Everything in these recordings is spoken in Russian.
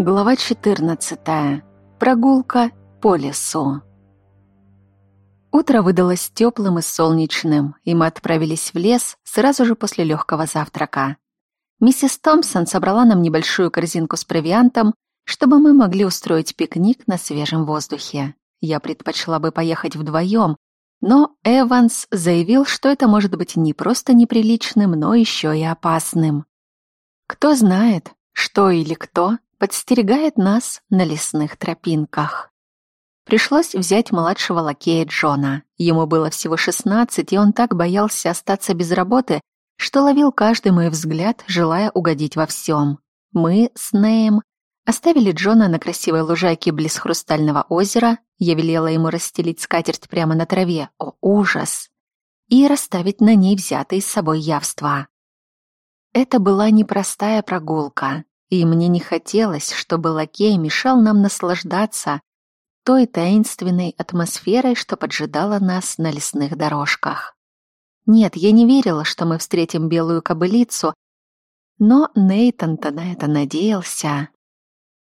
Глава 14. Прогулка по лесу. Утро выдалось теплым и солнечным, и мы отправились в лес сразу же после легкого завтрака. Миссис Томпсон собрала нам небольшую корзинку с провиантом, чтобы мы могли устроить пикник на свежем воздухе. Я предпочла бы поехать вдвоем, но Эванс заявил, что это может быть не просто неприличным, но еще и опасным. Кто знает, что или кто подстерегает нас на лесных тропинках. Пришлось взять младшего лакея Джона. Ему было всего шестнадцать, и он так боялся остаться без работы, что ловил каждый мой взгляд, желая угодить во всем. Мы с Неем оставили Джона на красивой лужайке близ Хрустального озера, я велела ему расстелить скатерть прямо на траве, о ужас, и расставить на ней взятые с собой явства. Это была непростая прогулка и мне не хотелось, чтобы лакей мешал нам наслаждаться той таинственной атмосферой, что поджидала нас на лесных дорожках. Нет, я не верила, что мы встретим белую кобылицу, но Нейтан-то на это надеялся.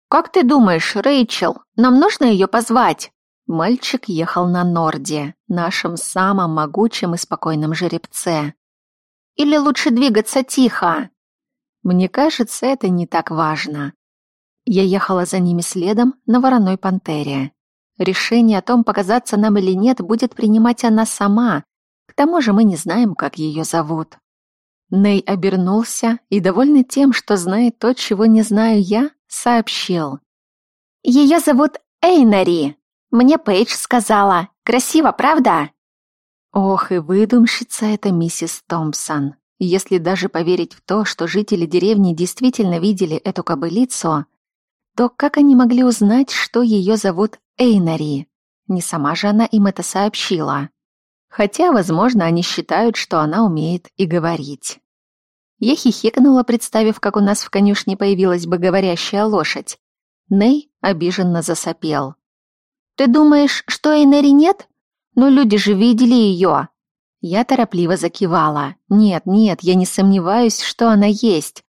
«Как ты думаешь, Рэйчел, нам нужно ее позвать?» Мальчик ехал на Норде, нашем самом могучем и спокойном жеребце. «Или лучше двигаться тихо?» Мне кажется, это не так важно. Я ехала за ними следом на вороной пантере. Решение о том, показаться нам или нет, будет принимать она сама. К тому же мы не знаем, как ее зовут. Ней обернулся и, довольный тем, что знает то, чего не знаю я, сообщил. «Ее зовут Эйнари. Мне Пейдж сказала. Красиво, правда?» Ох, и выдумщица это миссис Томпсон. Если даже поверить в то, что жители деревни действительно видели эту кобылицу, то как они могли узнать, что ее зовут Эйнари? Не сама же она им это сообщила. Хотя, возможно, они считают, что она умеет и говорить. Я хихикнула, представив, как у нас в конюшне появилась бы говорящая лошадь. Ней обиженно засопел. «Ты думаешь, что Эйнари нет? Но люди же видели ее. Я торопливо закивала. Нет, нет, я не сомневаюсь, что она есть.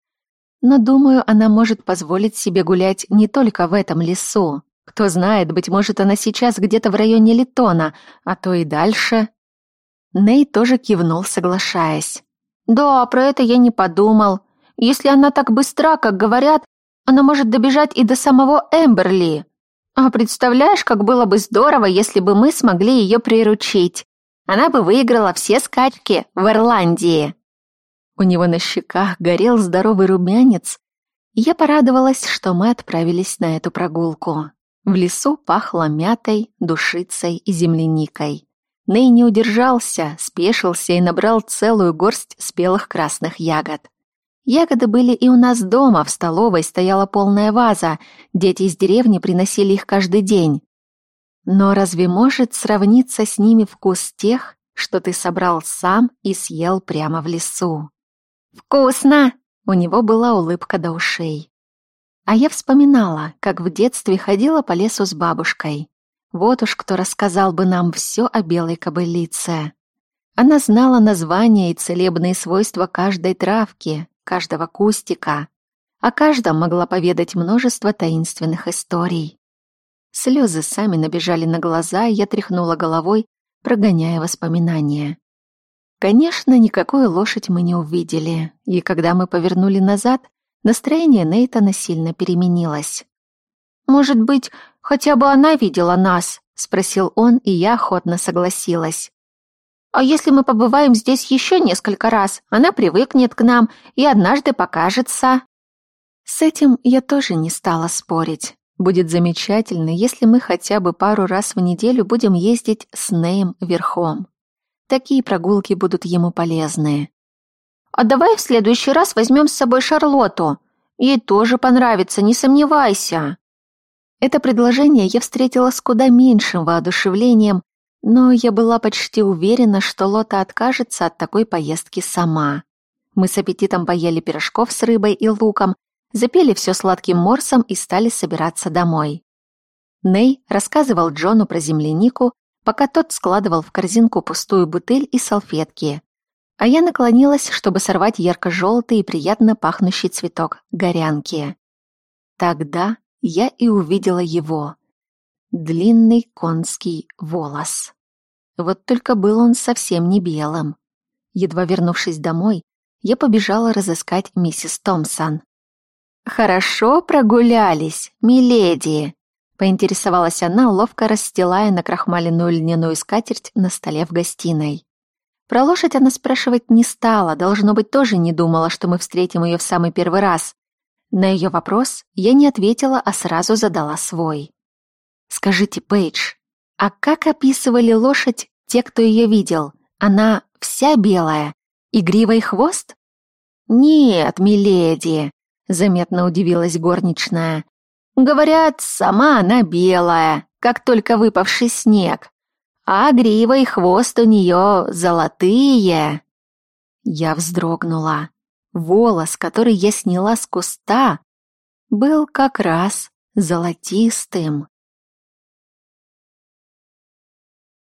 Но думаю, она может позволить себе гулять не только в этом лесу. Кто знает, быть может, она сейчас где-то в районе Литона, а то и дальше. Ней тоже кивнул, соглашаясь. «Да, про это я не подумал. Если она так быстра, как говорят, она может добежать и до самого Эмберли. А представляешь, как было бы здорово, если бы мы смогли ее приручить она бы выиграла все скачки в Ирландии. У него на щеках горел здоровый румянец, и я порадовалась, что мы отправились на эту прогулку. В лесу пахло мятой, душицей и земляникой. Ней не удержался, спешился и набрал целую горсть спелых красных ягод. Ягоды были и у нас дома, в столовой стояла полная ваза, дети из деревни приносили их каждый день. Но разве может сравниться с ними вкус тех, что ты собрал сам и съел прямо в лесу? «Вкусно!» — у него была улыбка до ушей. А я вспоминала, как в детстве ходила по лесу с бабушкой. Вот уж кто рассказал бы нам все о белой кобылице. Она знала названия и целебные свойства каждой травки, каждого кустика. О каждом могла поведать множество таинственных историй. Слезы сами набежали на глаза, и я тряхнула головой, прогоняя воспоминания. Конечно, никакую лошадь мы не увидели, и когда мы повернули назад, настроение Нейтана сильно переменилось. «Может быть, хотя бы она видела нас?» — спросил он, и я охотно согласилась. «А если мы побываем здесь еще несколько раз, она привыкнет к нам и однажды покажется». С этим я тоже не стала спорить. Будет замечательно, если мы хотя бы пару раз в неделю будем ездить с Неем верхом. Такие прогулки будут ему полезны. А давай в следующий раз возьмем с собой Шарлотту. Ей тоже понравится, не сомневайся. Это предложение я встретила с куда меньшим воодушевлением, но я была почти уверена, что Лота откажется от такой поездки сама. Мы с аппетитом поели пирожков с рыбой и луком, запели все сладким морсом и стали собираться домой. Ней рассказывал Джону про землянику, пока тот складывал в корзинку пустую бутыль и салфетки. А я наклонилась, чтобы сорвать ярко-желтый и приятно пахнущий цветок горянки. Тогда я и увидела его. Длинный конский волос. Вот только был он совсем не белым. Едва вернувшись домой, я побежала разыскать миссис Томпсон. «Хорошо прогулялись, миледи», — поинтересовалась она, ловко расстилая на крахмаленную льняную скатерть на столе в гостиной. Про лошадь она спрашивать не стала, должно быть, тоже не думала, что мы встретим ее в самый первый раз. На ее вопрос я не ответила, а сразу задала свой. «Скажите, Пейдж, а как описывали лошадь те, кто ее видел? Она вся белая? И грива и хвост?» «Нет, миледи», — заметно удивилась горничная. «Говорят, сама она белая, как только выпавший снег а грива и хвост у нее золотые. Я вздрогнула. Волос, который я сняла с куста, был как раз золотистым.